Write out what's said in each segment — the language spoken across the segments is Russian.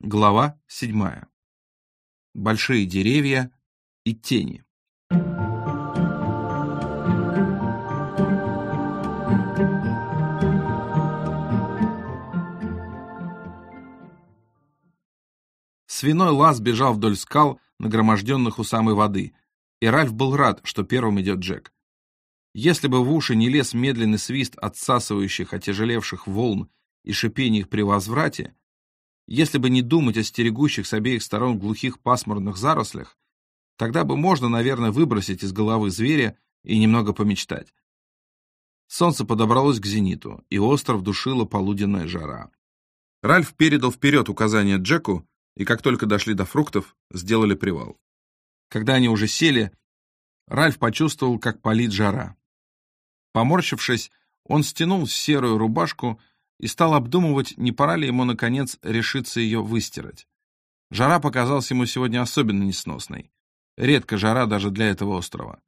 Глава седьмая. Большие деревья и тени. Свиной лаз бежал вдоль скал, нагроможденных у самой воды, и Ральф был рад, что первым идет Джек. Если бы в уши не лез медленный свист отсасывающих, отяжелевших волн и шипение их при возврате, если бы не думать о стерегущих с обеих сторон глухих пасмурных зарослях, тогда бы можно, наверное, выбросить из головы зверя и немного помечтать. Солнце подобралось к зениту, и остров душила полуденная жара. Ральф передал вперед указания Джеку, и как только дошли до фруктов, сделали привал. Когда они уже сели, Ральф почувствовал, как палит жара. Поморщившись, он стянул серую рубашку и стал обдумывать, не пора ли ему, наконец, решиться ее выстирать. Жара показалась ему сегодня особенно несносной. Редко жара даже для этого острова.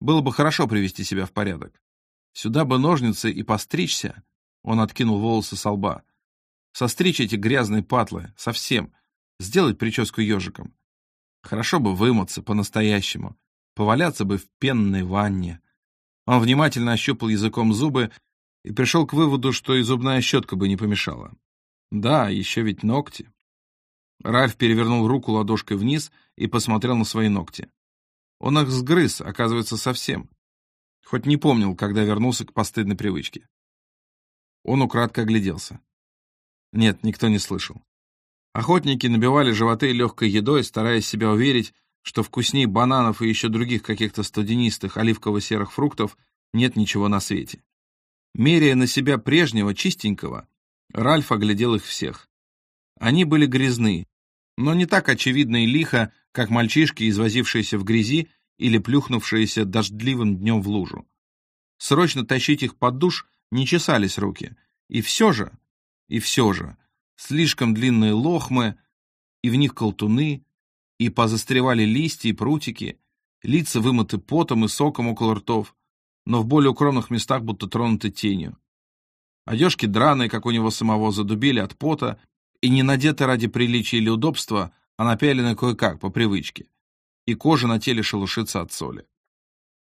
Было бы хорошо привести себя в порядок. Сюда бы ножницы и постричься. Он откинул волосы со лба. Состричь эти грязные патлы, совсем. Сделать прическу ежиком. Хорошо бы вымыться по-настоящему. Поваляться бы в пенной ванне. Он внимательно ощупал языком зубы и пришел к выводу, что и зубная щетка бы не помешала. Да, еще ведь ногти. Ральф перевернул руку ладошкой вниз и посмотрел на свои ногти. Он их сгрыз, оказывается, совсем. Хоть не помнил, когда вернулся к постыдной привычке. Он украдко огляделся. Нет, никто не слышал. Охотники набивали животы легкой едой, стараясь себя уверить, что вкусней бананов и еще других каких-то студенистых оливково-серых фруктов нет ничего на свете. Меряя на себя прежнего, чистенького, Ральф оглядел их всех. Они были грязны, но не так очевидно и лихо, как мальчишки, извозившиеся в грязи или плюхнувшиеся дождливым днем в лужу. Срочно тащить их под душ не чесались руки. И все же, и все же, слишком длинные лохмы, и в них колтуны, и позастревали листья и прутики, лица вымыты потом и соком около ртов, но в более укромных местах будто тронуты тенью. Одежки драные, как у него самого, задубили от пота и не надеты ради приличия или удобства, а напялены кое-как, по привычке. И кожа на теле шелушится от соли.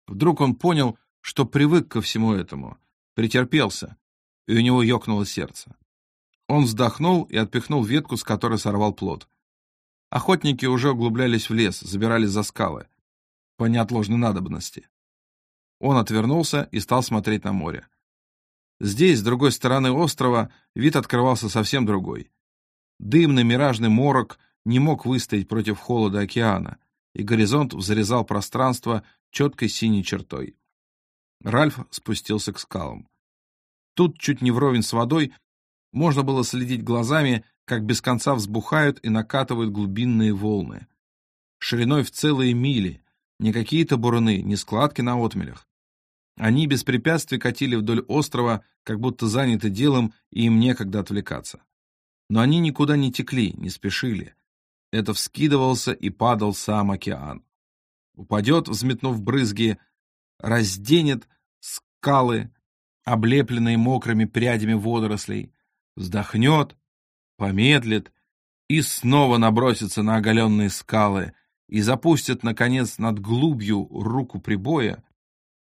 Вдруг он понял, что привык ко всему этому, претерпелся, и у него ёкнуло сердце. Он вздохнул и отпихнул ветку, с которой сорвал плод. Охотники уже углублялись в лес, забирались за скалы. По неотложной надобности. Он отвернулся и стал смотреть на море. Здесь, с другой стороны острова, вид открывался совсем другой. Дымный миражный морок не мог выстоять против холода океана, и горизонт взрезал пространство четкой синей чертой. Ральф спустился к скалам. Тут, чуть не вровень с водой, можно было следить глазами, как без конца взбухают и накатывают глубинные волны. Шириной в целые мили, не какие-то буруны, не складки на отмелях. Они без препятствий катили вдоль острова, как будто заняты делом, и им некогда отвлекаться. Но они никуда не текли, не спешили. Это вскидывался и падал сам океан. Упадет, взметнув брызги, разденет скалы, облепленные мокрыми прядями водорослей, вздохнет, помедлит и снова набросится на оголенные скалы и запустит, наконец, над глубью руку прибоя,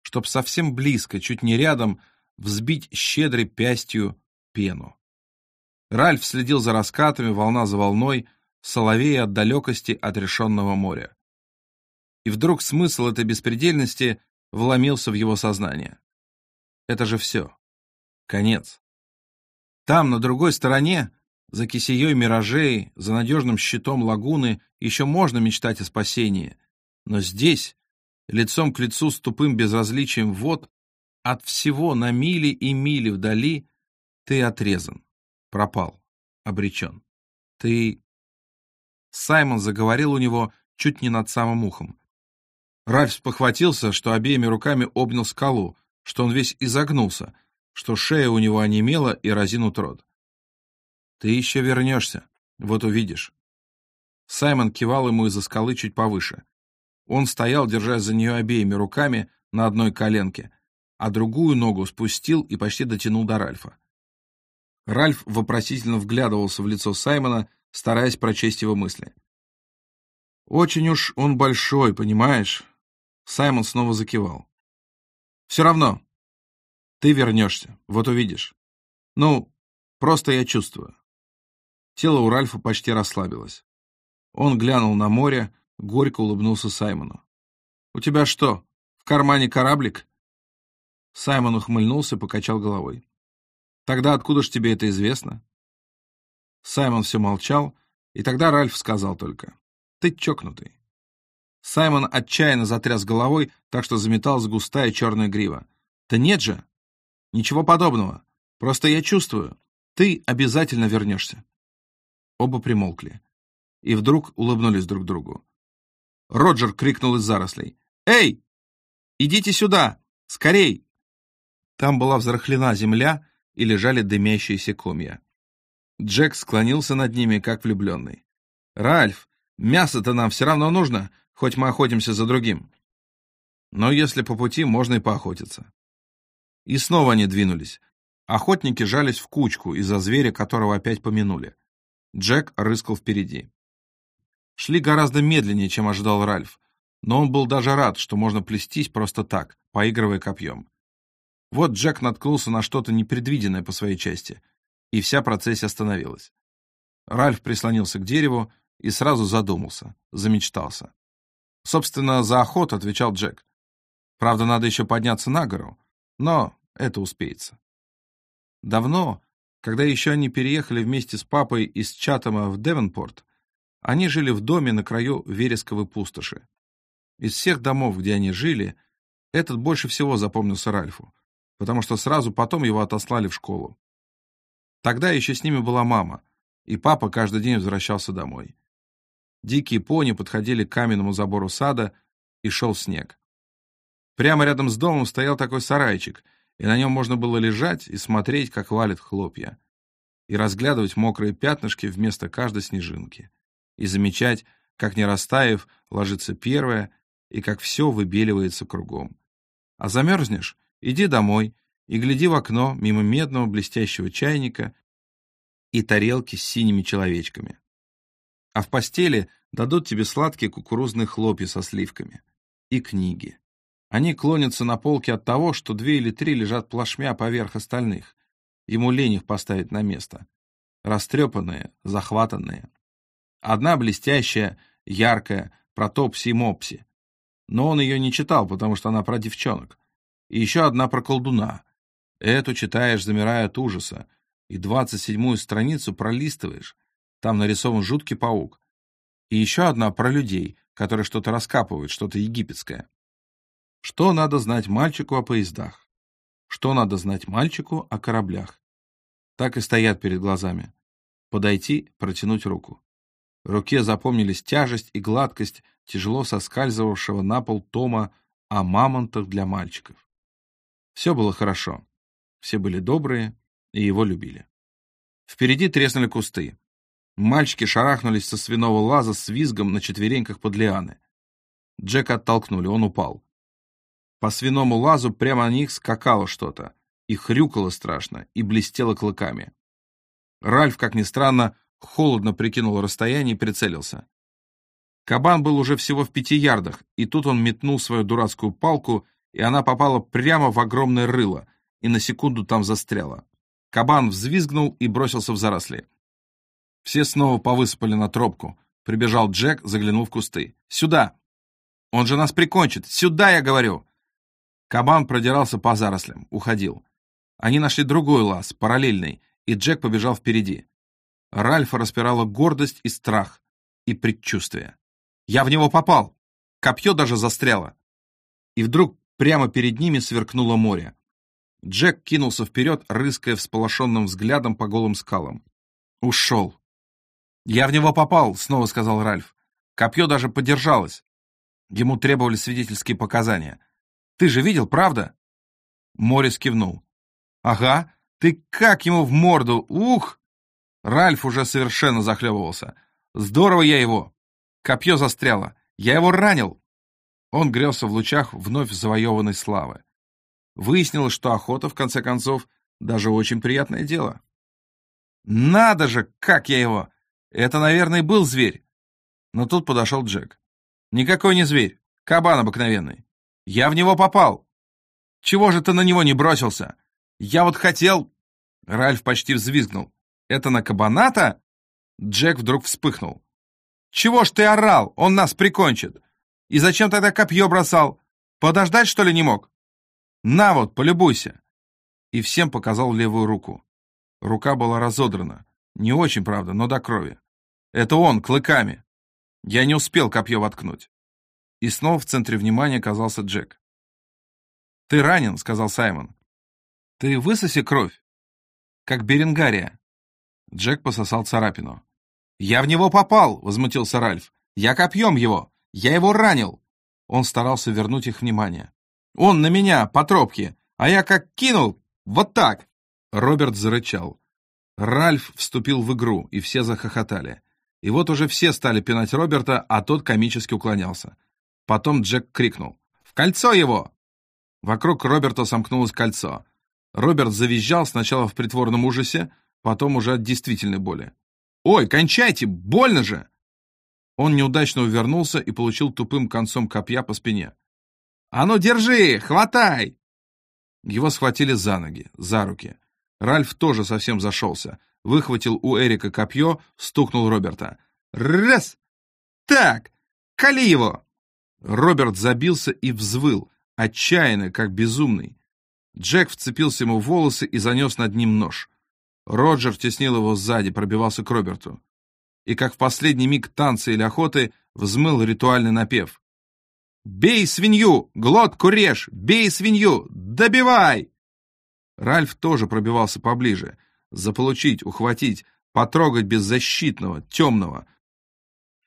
чтоб совсем близко, чуть не рядом, взбить щедрой пястью пену. Ральф следил за раскатами, волна за волной, соловея от далекости отрешенного моря. И вдруг смысл этой беспредельности вломился в его сознание. Это же все. Конец. Там, на другой стороне, за кисеей миражей, за надежным щитом лагуны, еще можно мечтать о спасении. Но здесь, лицом к лицу с тупым безразличием вод, от всего на мили и мили вдали, ты отрезан, пропал, обречен. Ты... Саймон заговорил у него чуть не над самым ухом. Ральф похватился, что обеими руками обнял скалу, что он весь изогнулся, что шея у него онемела и разинут рот. «Ты еще вернешься, вот увидишь». Саймон кивал ему из-за скалы чуть повыше. Он стоял, держась за нее обеими руками на одной коленке, а другую ногу спустил и почти дотянул до Ральфа. Ральф вопросительно вглядывался в лицо Саймона, стараясь прочесть его мысли. «Очень уж он большой, понимаешь?» Саймон снова закивал. «Все равно. Ты вернешься, вот увидишь. Ну, просто я чувствую». Тело у Ральфа почти расслабилось. Он глянул на море, горько улыбнулся Саймону. «У тебя что, в кармане кораблик?» Саймон ухмыльнулся, покачал головой. «Тогда откуда ж тебе это известно?» Саймон все молчал, и тогда Ральф сказал только. «Ты чокнутый». Саймон отчаянно затряс головой, так что заметалась густая черная грива. «Да нет же! Ничего подобного. Просто я чувствую. Ты обязательно вернешься». Оба примолкли. И вдруг улыбнулись друг другу. Роджер крикнул из зарослей. «Эй! Идите сюда! Скорей!» Там была взрыхлена земля и лежали дымящиеся комья. Джек склонился над ними, как влюбленный. «Ральф, мясо-то нам все равно нужно, хоть мы охотимся за другим. Но если по пути, можно и поохотиться». И снова они двинулись. Охотники жались в кучку из-за зверя, которого опять помянули. Джек рыскал впереди. Шли гораздо медленнее, чем ожидал Ральф, но он был даже рад, что можно плестись просто так, поигрывая копьем. Вот Джек наткнулся на что-то непредвиденное по своей части, и вся процессия остановилась. Ральф прислонился к дереву и сразу задумался, замечтался. Собственно, за охоту отвечал Джек. Правда, надо еще подняться на гору, но это успеется. Давно, когда еще они переехали вместе с папой из Чатама в Девонпорт, они жили в доме на краю вересковой пустоши. Из всех домов, где они жили, этот больше всего запомнился Ральфу, потому что сразу потом его отослали в школу. Тогда еще с ними была мама, и папа каждый день возвращался домой. Дикие пони подходили к каменному забору сада, и шел снег. Прямо рядом с домом стоял такой сарайчик, и на нем можно было лежать и смотреть, как валят хлопья, и разглядывать мокрые пятнышки вместо каждой снежинки, и замечать, как не растаяв, ложится первая, и как все выбеливается кругом. А замерзнешь Иди домой и гляди в окно мимо медного блестящего чайника и тарелки с синими человечками. А в постели дадут тебе сладкие кукурузные хлопья со сливками. И книги. Они клонятся на полке от того, что две или три лежат плашмя поверх остальных. Ему лень их поставить на место. Растрепанные, захватанные. Одна блестящая, яркая, про Топси и Мопси. Но он ее не читал, потому что она про девчонок. И еще одна про колдуна. Эту читаешь, замирая от ужаса, и двадцать седьмую страницу пролистываешь. Там нарисован жуткий паук. И еще одна про людей, которые что-то раскапывают, что-то египетское. Что надо знать мальчику о поездах? Что надо знать мальчику о кораблях? Так и стоят перед глазами. Подойти, протянуть руку. Руке запомнились тяжесть и гладкость тяжело соскальзывавшего на пол тома о мамонтах для мальчиков. Все было хорошо. Все были добрые и его любили. Впереди треснули кусты. Мальчики шарахнулись со свиного лаза с визгом на четвереньках под лианы. Джека оттолкнули, он упал. По свиному лазу прямо на них скакало что-то, и хрюкало страшно, и блестело клыками. Ральф, как ни странно, холодно прикинул расстояние и прицелился. Кабан был уже всего в пяти ярдах, и тут он метнул свою дурацкую палку и она попала прямо в огромное рыло, и на секунду там застряла. Кабан взвизгнул и бросился в заросли. Все снова повысыпали на тропку. Прибежал Джек, заглянул в кусты. «Сюда! Он же нас прикончит! Сюда, я говорю!» Кабан продирался по зарослям, уходил. Они нашли другой лаз, параллельный, и Джек побежал впереди. Ральфа распирала гордость и страх, и предчувствие. «Я в него попал! Копье даже застряло!» И вдруг Прямо перед ними сверкнуло море. Джек кинулся вперед, рыская всполошенным взглядом по голым скалам. Ушел. «Я в него попал», — снова сказал Ральф. Копье даже подержалось. Ему требовали свидетельские показания. «Ты же видел, правда?» Морис кивнул. «Ага, ты как ему в морду! Ух!» Ральф уже совершенно захлебывался. «Здорово я его! Копье застряло! Я его ранил!» Он грелся в лучах вновь завоеванной славы. Выяснилось, что охота, в конце концов, даже очень приятное дело. «Надо же, как я его! Это, наверное, был зверь. Но тут подошел Джек. Никакой не зверь, кабан обыкновенный. Я в него попал. Чего же ты на него не бросился? Я вот хотел...» Ральф почти взвизгнул. «Это на кабаната?» Джек вдруг вспыхнул. «Чего ж ты орал? Он нас прикончит! И зачем тогда копье бросал? Подождать, что ли, не мог? На вот, полюбуйся!» И всем показал левую руку. Рука была разодрана. Не очень, правда, но до крови. Это он, клыками. Я не успел копье воткнуть. И снова в центре внимания оказался Джек. «Ты ранен», — сказал Саймон. «Ты высоси кровь, как Беренгария». Джек пососал царапину. «Я в него попал!» — возмутился Ральф. «Я копьем его! Я его ранил!» Он старался вернуть их внимание. «Он на меня, по тропке, а я как кинул, вот так!» Роберт зарычал. Ральф вступил в игру, и все захохотали. И вот уже все стали пинать Роберта, а тот комически уклонялся. Потом Джек крикнул. «В кольцо его!» Вокруг Роберта сомкнулось кольцо. Роберт завизжал сначала в притворном ужасе, потом уже от действительной боли. «Ой, кончайте! Больно же!» Он неудачно увернулся и получил тупым концом копья по спине. «А ну, держи! Хватай!» Его схватили за ноги, за руки. Ральф тоже совсем зашелся. Выхватил у Эрика копье, стукнул Роберта. «Раз! Так! Кали его!» Роберт забился и взвыл, отчаянно, как безумный. Джек вцепился ему в волосы и занес над ним нож. Роджер теснил его сзади, пробивался к Роберту. И как в последний миг танца или охоты взмыл ритуальный напев. «Бей свинью! Глотку режь! Бей свинью! Добивай!» Ральф тоже пробивался поближе. Заполучить, ухватить, потрогать беззащитного, темного.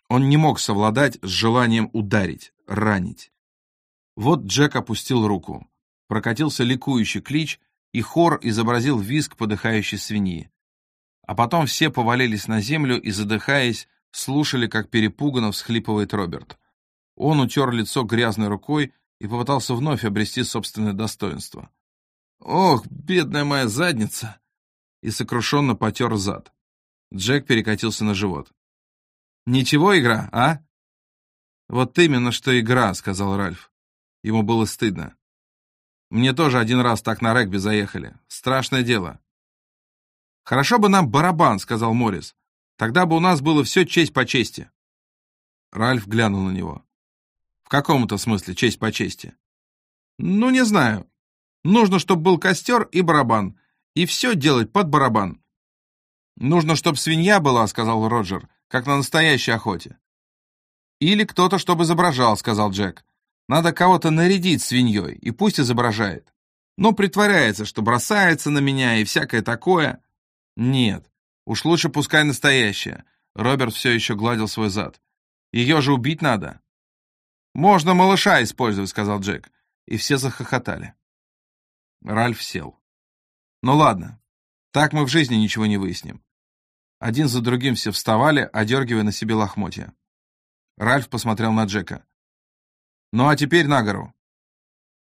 Он не мог совладать с желанием ударить, ранить. Вот Джек опустил руку. Прокатился ликующий клич, и хор изобразил визг подыхающей свиньи. А потом все повалились на землю и, задыхаясь, слушали, как перепуганно всхлипывает Роберт. Он утер лицо грязной рукой и попытался вновь обрести собственное достоинство. «Ох, бедная моя задница!» и сокрушенно потер зад. Джек перекатился на живот. «Ничего игра, а?» «Вот именно что игра», — сказал Ральф. Ему было стыдно. «Мне тоже один раз так на регби заехали. Страшное дело». «Хорошо бы нам барабан», — сказал Моррис. «Тогда бы у нас было все честь по чести». Ральф глянул на него. «В каком-то смысле честь по чести?» «Ну, не знаю. Нужно, чтобы был костер и барабан, и все делать под барабан. «Нужно, чтобы свинья была», — сказал Роджер, — «как на настоящей охоте». «Или кто-то, чтобы изображал», — сказал Джек. «Надо кого-то нарядить свиньей, и пусть изображает. Но притворяется, что бросается на меня и всякое такое». «Нет, уж лучше пускай настоящая». Роберт все еще гладил свой зад. «Ее же убить надо». «Можно малыша использовать», — сказал Джек. И все захохотали. Ральф сел. «Ну ладно, так мы в жизни ничего не выясним». Один за другим все вставали, одергивая на себе лохмотья. Ральф посмотрел на Джека. «Ну а теперь на гору».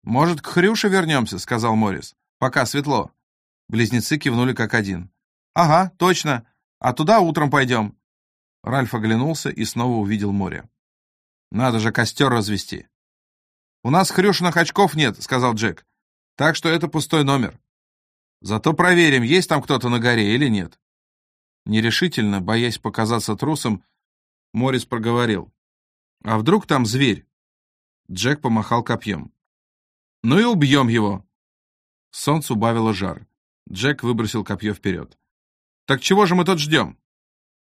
«Может, к Хрюше вернемся?» — сказал Моррис. «Пока светло». Близнецы кивнули как один. «Ага, точно. А туда утром пойдем». Ральф оглянулся и снова увидел море. «Надо же костер развести». «У нас хрюшиных очков нет», — сказал Джек. Так что это пустой номер. Зато проверим, есть там кто-то на горе или нет. Нерешительно, боясь показаться трусом, Морис проговорил. «А вдруг там зверь?» Джек помахал копьем. «Ну и убьем его!» Солнце убавило жар. Джек выбросил копье вперед. «Так чего же мы тут ждем?»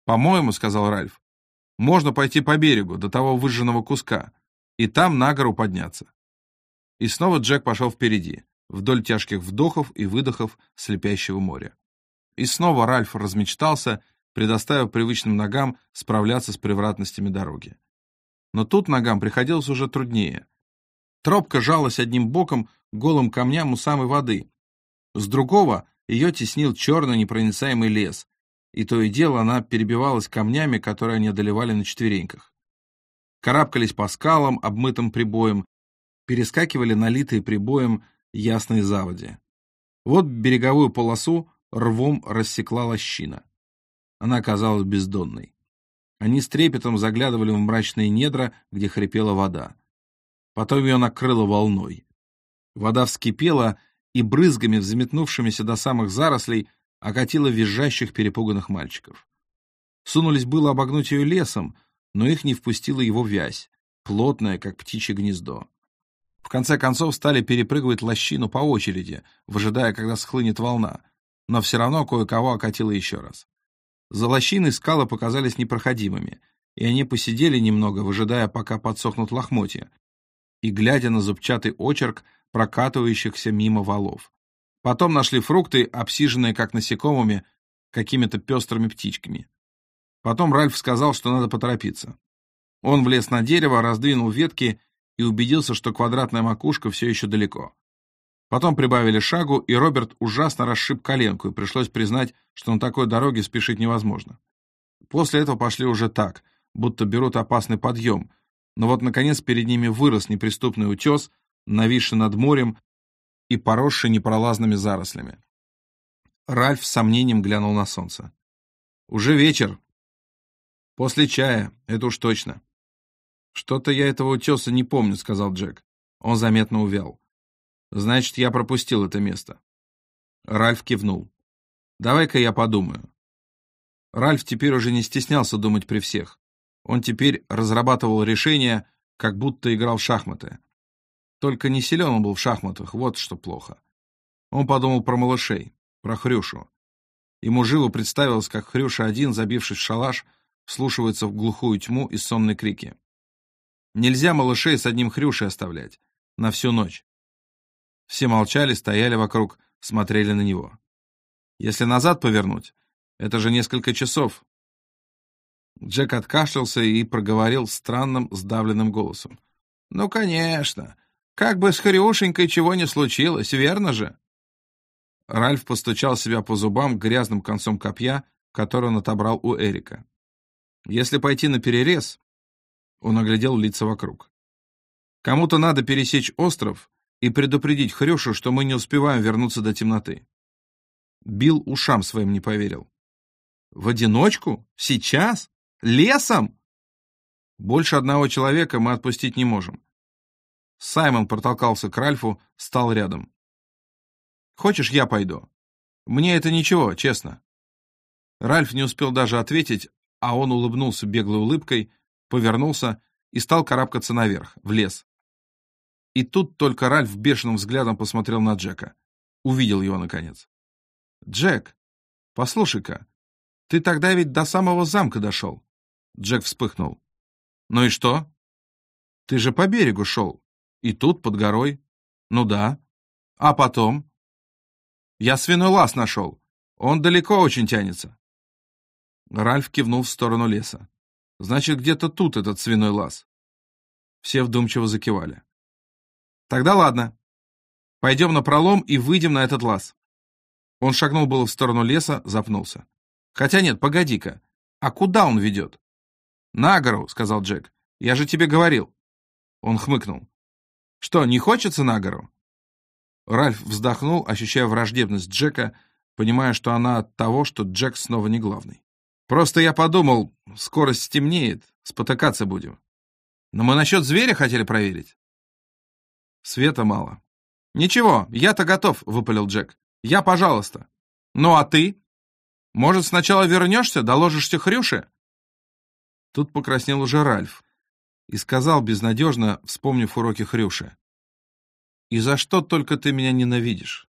«По-моему, — сказал Ральф, — можно пойти по берегу, до того выжженного куска, и там на гору подняться». И снова Джек пошел впереди вдоль тяжких вдохов и выдохов слепящего моря. И снова Ральф размечтался, предоставив привычным ногам справляться с превратностями дороги. Но тут ногам приходилось уже труднее. Тропка жалась одним боком голым камням у самой воды. С другого ее теснил черный непроницаемый лес, и то и дело она перебивалась камнями, которые они одолевали на четвереньках. Карабкались по скалам, обмытым прибоем, перескакивали налитые прибоем ясной заводе. Вот береговую полосу рвом рассекла лощина. Она оказалась бездонной. Они с трепетом заглядывали в мрачные недра, где хрипела вода. Потом ее накрыло волной. Вода вскипела и брызгами, взметнувшимися до самых зарослей, окатила визжащих перепуганных мальчиков. Сунулись было обогнуть ее лесом, но их не впустила его вязь, плотная, как птичье гнездо. В конце концов стали перепрыгивать лощину по очереди, выжидая, когда схлынет волна, но все равно кое-кого окатило еще раз. За лощиной скалы показались непроходимыми, и они посидели немного, выжидая, пока подсохнут лохмотья, и глядя на зубчатый очерк прокатывающихся мимо валов. Потом нашли фрукты, обсиженные, как насекомыми, какими-то пестрыми птичками. Потом Ральф сказал, что надо поторопиться. Он влез на дерево, раздвинул ветки и убедился, что квадратная макушка все еще далеко. Потом прибавили шагу, и Роберт ужасно расшиб коленку, и пришлось признать, что на такой дороге спешить невозможно. После этого пошли уже так, будто берут опасный подъем, но вот, наконец, перед ними вырос неприступный утес, нависший над морем и поросший непролазными зарослями. Ральф с сомнением глянул на солнце. «Уже вечер. После чая, это уж точно». «Что-то я этого утеса не помню», — сказал Джек. Он заметно увял. «Значит, я пропустил это место». Ральф кивнул. «Давай-ка я подумаю». Ральф теперь уже не стеснялся думать при всех. Он теперь разрабатывал решения, как будто играл в шахматы. Только не силен он был в шахматах, вот что плохо. Он подумал про малышей, про Хрюшу. Ему живо представилось, как Хрюша один, забившись в шалаш, вслушивается в глухую тьму и сонные крики. Нельзя малышей с одним Хрюшей оставлять. На всю ночь. Все молчали, стояли вокруг, смотрели на него. Если назад повернуть, это же несколько часов. Джек откашлялся и проговорил странным, сдавленным голосом. «Ну, конечно. Как бы с Хрюшенькой чего не случилось, верно же?» Ральф постучал себя по зубам грязным концом копья, который он отобрал у Эрика. «Если пойти на перерез...» Он оглядел лица вокруг. «Кому-то надо пересечь остров и предупредить Хрюшу, что мы не успеваем вернуться до темноты». Билл ушам своим не поверил. «В одиночку? Сейчас? Лесом?» «Больше одного человека мы отпустить не можем. Саймон протолкался к Ральфу, стал рядом. «Хочешь, я пойду? Мне это ничего, честно». Ральф не успел даже ответить, а он улыбнулся беглой улыбкой, повернулся и стал карабкаться наверх, в лес. И тут только Ральф бешеным взглядом посмотрел на Джека. Увидел его, наконец. «Джек, послушай-ка, ты тогда ведь до самого замка дошел». Джек вспыхнул. «Ну и что?» «Ты же по берегу шел. И тут, под горой? Ну да. А потом? Я свиной лаз нашел. Он далеко очень тянется. Ральф кивнул в сторону леса. Значит, где-то тут этот свиной лаз. Все вдумчиво закивали. Тогда ладно. Пойдем на пролом и выйдем на этот лаз. Он шагнул было в сторону леса, запнулся. Хотя нет, погоди-ка. А куда он ведет? На гору, сказал Джек. Я же тебе говорил. Он хмыкнул. Что, не хочется на гору?» Ральф вздохнул, ощущая враждебность Джека, понимая, что она от того, что Джек снова не главный. «Просто я подумал, скоро стемнеет, спотыкаться будем. Но мы насчет зверя хотели проверить». «Света мало». «Ничего, я-то готов», — выпалил Джек. «Я, пожалуйста». «Ну а ты? Может, сначала вернешься, доложишься Хрюше?» Тут покраснел уже Ральф, и сказал безнадежно, вспомнив уроки Хрюши. «И за что только ты меня ненавидишь?»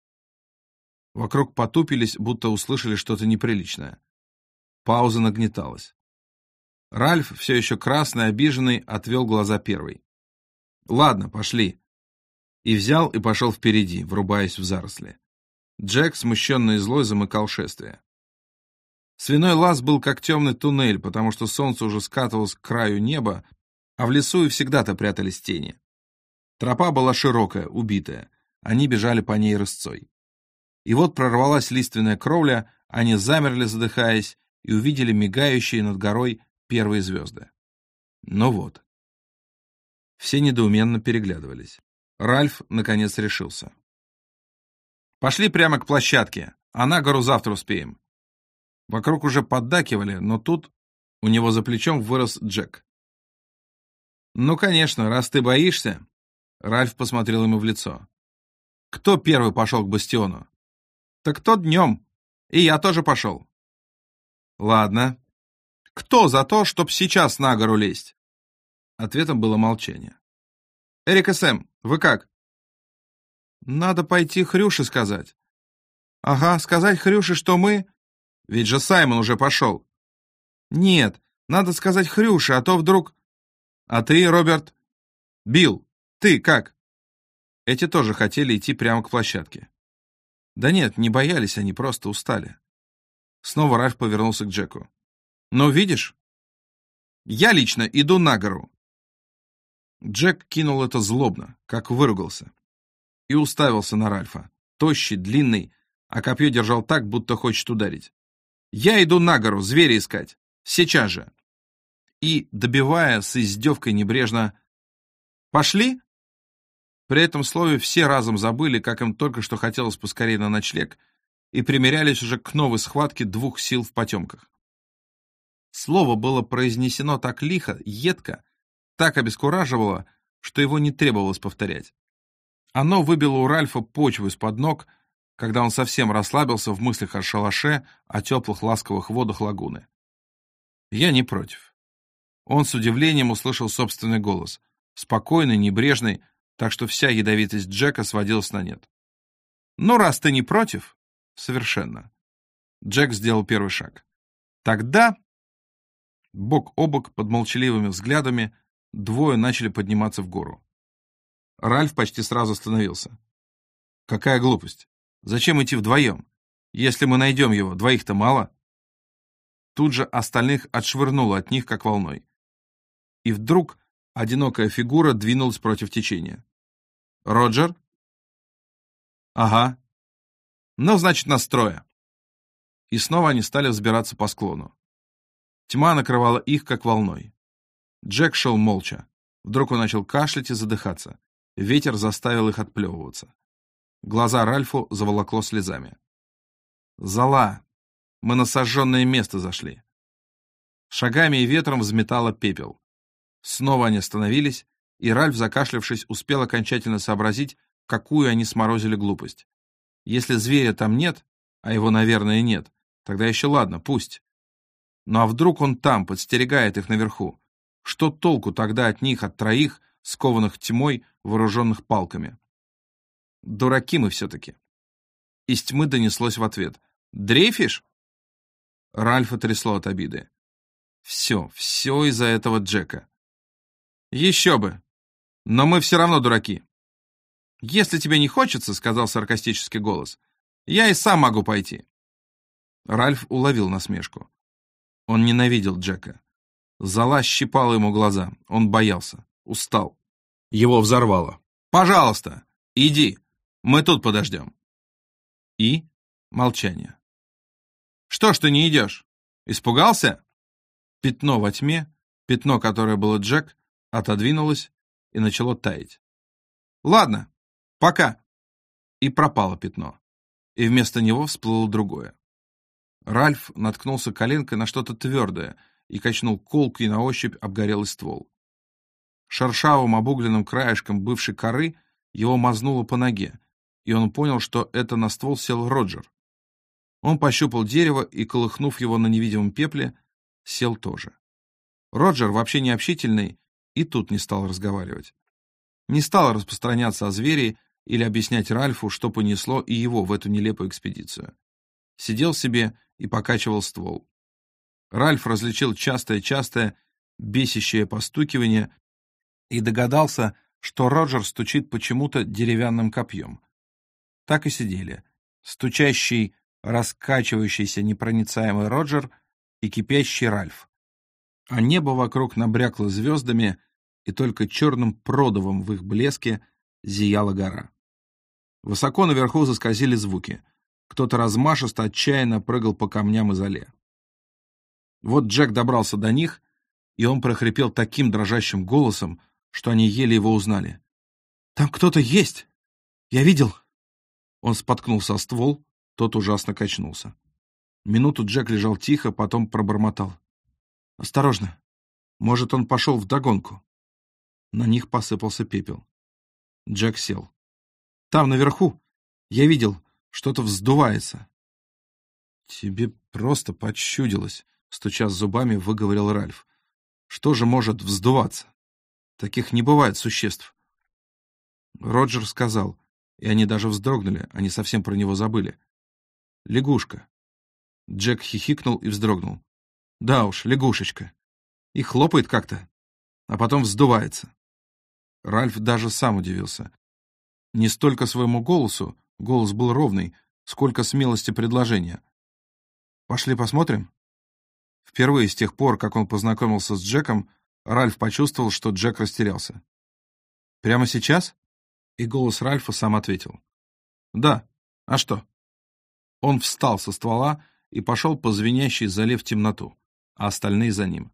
Вокруг потупились, будто услышали что-то неприличное. Пауза нагнеталась. Ральф, все еще красный, обиженный, отвел глаза первый. «Ладно, пошли». И взял и пошел впереди, врубаясь в заросли. Джек, смущенный и злой, замыкал шествие. Свиной лаз был как темный туннель, потому что солнце уже скатывалось к краю неба, а в лесу и всегда-то прятались тени. Тропа была широкая, убитая. Они бежали по ней рысцой. И вот прорвалась лиственная кровля, они замерли, задыхаясь, и увидели мигающие над горой первые звезды. Ну вот. Все недоуменно переглядывались. Ральф, наконец, решился. «Пошли прямо к площадке, а на гору завтра успеем». Вокруг уже поддакивали, но тут У него за плечом вырос Джек. «Ну, конечно, раз ты боишься...» Ральф посмотрел ему в лицо. «Кто первый пошел к бастиону?» «Так тот днем. И я тоже пошел». «Ладно. Кто за то, чтоб сейчас на гору лезть?» Ответом было молчание. «Эрик и Сэм, вы как?» «Надо пойти Хрюше сказать». «Ага, сказать Хрюше, что мы...» «Ведь же Саймон уже пошел». «Нет, надо сказать Хрюше, а то вдруг...» «А ты, Роберт?» «Билл, ты как?» Эти тоже хотели идти прямо к площадке. Да нет, не боялись они, просто устали. Снова Ральф повернулся к Джеку. «Ну, видишь? Я лично иду на гору». Джек кинул это злобно, как выругался, и уставился на Ральфа, тощий, длинный, а копье держал так, будто хочет ударить. «Я иду на гору, зверя искать. Сейчас же!» И, добивая с издевкой небрежно «Пошли?» При этом слове все разом забыли, как им только что хотелось поскорее на ночлег, и примерялись уже к новой схватке двух сил в потемках. Слово было произнесено так лихо, едко, так обескураживало, что его не требовалось повторять. Оно выбило у Ральфа почву из-под ног, когда он совсем расслабился в мыслях о шалаше, о теплых ласковых водах лагуны. Я не против. Он с удивлением услышал собственный голос, спокойный, небрежный, так что вся ядовитость Джека сводилась на нет. «Ну, раз ты не против...» «Совершенно». Джек сделал первый шаг. «Тогда...» Бок о бок, под молчаливыми взглядами, двое начали подниматься в гору. Ральф почти сразу остановился. «Какая глупость! Зачем идти вдвоем? Если мы найдем его, двоих-то мало!» Тут же остальных отшвырнуло от них, как волной. И вдруг одинокая фигура двинулась против течения. «Роджер?» «Ага. Ну, значит, настроя». И снова они стали взбираться по склону. Тьма накрывала их, как волной. Джек шел молча. Вдруг он начал кашлять и задыхаться. Ветер заставил их отплевываться. Глаза Ральфу заволокло слезами. «Зала! Мы на сожженное место зашли!» Шагами и ветром взметало пепел. Снова они остановились, и Ральф, закашлявшись, успел окончательно сообразить, какую они сморозили глупость. Если зверя там нет, а его, наверное, нет, тогда еще ладно, пусть. Ну а вдруг он там, подстерегает их наверху? Что толку тогда от них, от троих, скованных тьмой, вооруженных палками? Дураки мы все-таки. Из тьмы донеслось в ответ. «Дрейфишь?» Ральфа трясло от обиды. «Все, все из-за этого Джека». «Еще бы! Но мы все равно дураки. Если тебе не хочется, — сказал саркастический голос, — я и сам могу пойти. Ральф уловил насмешку. Он ненавидел Джека. Зала щипала ему глаза. Он боялся. Устал. Его взорвало. «Пожалуйста, иди. Мы тут подождем». И молчание. «Что ж ты не идешь? Испугался?» Пятно во тьме, пятно, которое было Джек, отодвинулось и начало таять. «Ладно, пока!» И пропало пятно. И вместо него всплыло другое. Ральф наткнулся коленкой на что-то твердое и качнул колкий на ощупь обгорелый ствол. Шершавым обугленным краешком бывшей коры его мазнуло по ноге, и он понял, что это на ствол сел Роджер. Он пощупал дерево и, колыхнув его на невидимом пепле, сел тоже. Роджер, вообще не общительный, и тут не стал разговаривать. Не стал распространяться о звере или объяснять Ральфу, что понесло и его в эту нелепую экспедицию. Сидел себе и покачивал ствол. Ральф различил частое-частое, бесящее постукивание и догадался, что Роджер стучит почему-то деревянным копьем. Так и сидели. Стучащий, раскачивающийся непроницаемый Роджер и кипящий Ральф. А небо вокруг набрякло звездами, и только черным продовом в их блеске зияла гора. Высоко наверху заскользили звуки. Кто-то размашисто отчаянно прыгал по камням и зале. Вот Джек добрался до них, и он прохрипел таким дрожащим голосом, что они еле его узнали. «Там кто-то есть! Я видел!» Он споткнулся о ствол, тот ужасно качнулся. Минуту Джек лежал тихо, потом пробормотал. Осторожно. Может, он пошел вдогонку. На них посыпался пепел. Джек сел. Там, наверху, я видел, что-то вздувается. Тебе просто подчудилось, стуча зубами, выговорил Ральф. Что же может вздуваться? Таких не бывает существ. Роджер сказал, и они даже вздрогнули, они совсем про него забыли. Лягушка. Джек хихикнул и вздрогнул. Да уж, лягушечка. И хлопает как-то, а потом вздувается. Ральф даже сам удивился. Не столько своему голосу, голос был ровный, сколько смелости предложения. «Пошли посмотрим?» Впервые с тех пор, как он познакомился с Джеком, Ральф почувствовал, что Джек растерялся. «Прямо сейчас?» И голос Ральфа сам ответил. «Да. А что?» Он встал со ствола и пошел по звенящей зале в темноту, а остальные за ним.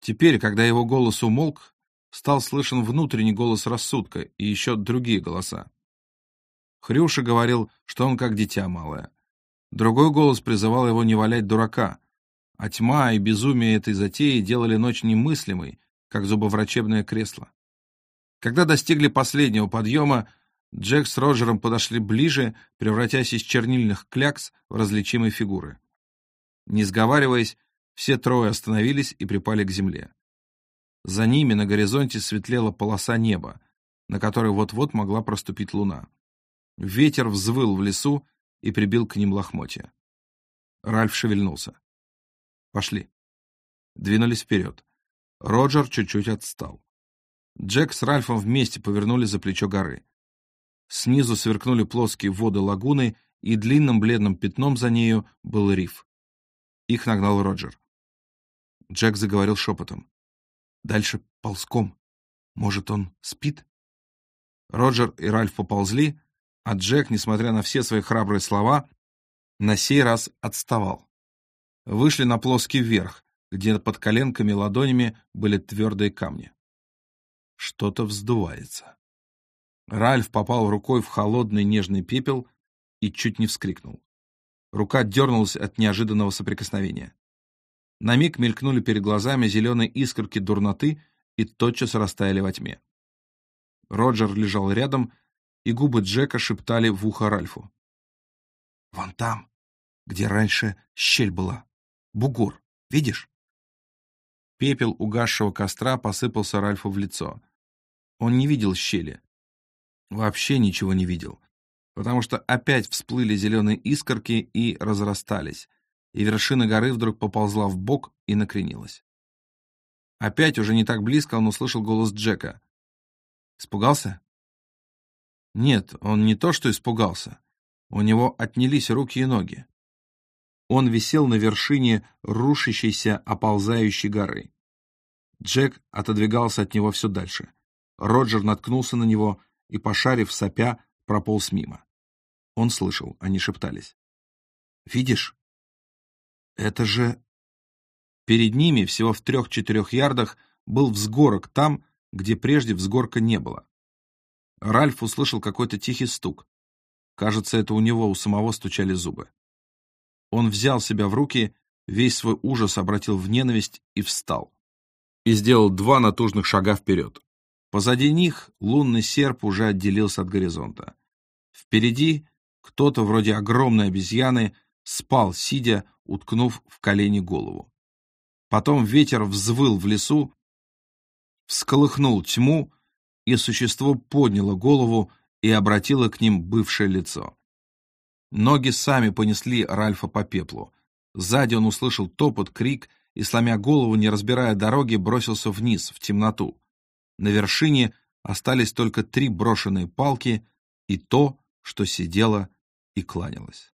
Теперь, когда его голос умолк, стал слышен внутренний голос рассудка и еще другие голоса. Хрюша говорил, что он как дитя малое. Другой голос призывал его не валять дурака, а тьма и безумие этой затеи делали ночь немыслимой, как зубоврачебное кресло. Когда достигли последнего подъема, Джек с Роджером подошли ближе, превратясь из чернильных клякс в различимые фигуры. Не сговариваясь, все трое остановились и припали к земле. За ними на горизонте светлела полоса неба, на которой вот-вот могла проступить луна. Ветер взвыл в лесу и прибил к ним лохмотья. Ральф шевельнулся. «Пошли». Двинулись вперед. Роджер чуть-чуть отстал. Джек с Ральфом вместе повернули за плечо горы. Снизу сверкнули плоские воды лагуны, и длинным бледным пятном за нею был риф. Их нагнал Роджер. Джек заговорил шепотом. «Дальше ползком. Может, он спит?» Роджер и Ральф поползли, а Джек, несмотря на все свои храбрые слова, на сей раз отставал. Вышли на плоский верх, где под коленками ладонями были твердые камни. Что-то вздувается. Ральф попал рукой в холодный нежный пепел и чуть не вскрикнул. Рука дернулась от неожиданного соприкосновения. На миг мелькнули перед глазами зеленые искорки дурноты и тотчас растаяли во тьме. Роджер лежал рядом, и губы Джека шептали в ухо Ральфу. «Вон там, где раньше щель была. Бугор, видишь?» Пепел угасшего костра посыпался Ральфу в лицо. Он не видел щели, вообще ничего не видел, потому что опять всплыли зеленые искорки и разрастались, и вершина горы вдруг поползла в бок и накренилась. Опять уже не так близко он услышал голос Джека. «Испугался?» Нет, он не то что испугался. У него отнялись руки и ноги. Он висел на вершине рушащейся, оползающей горы. Джек отодвигался от него все дальше. Роджер наткнулся на него, и, пошарив сопя, прополз мимо. Он слышал, они шептались. «Видишь? Это же...» Перед ними, всего в трех-четырех ярдах, был взгорок там, где прежде взгорка не было. Ральф услышал какой-то тихий стук. Кажется, это у него у самого стучали зубы. Он взял себя в руки, весь свой ужас обратил в ненависть и встал. И сделал два натужных шага вперед. Позади них лунный серп уже отделился от горизонта. Впереди кто-то вроде огромной обезьяны спал, сидя, уткнув в колени голову. Потом ветер взвыл в лесу, всколыхнул тьму, и существо подняло голову и обратило к ним бывшее лицо. Ноги сами понесли Ральфа по пеплу. Сзади он услышал топот, крик и, сломя голову, не разбирая дороги, бросился вниз, в темноту. На вершине остались только три брошенные палки и то, что сидело и кланялось.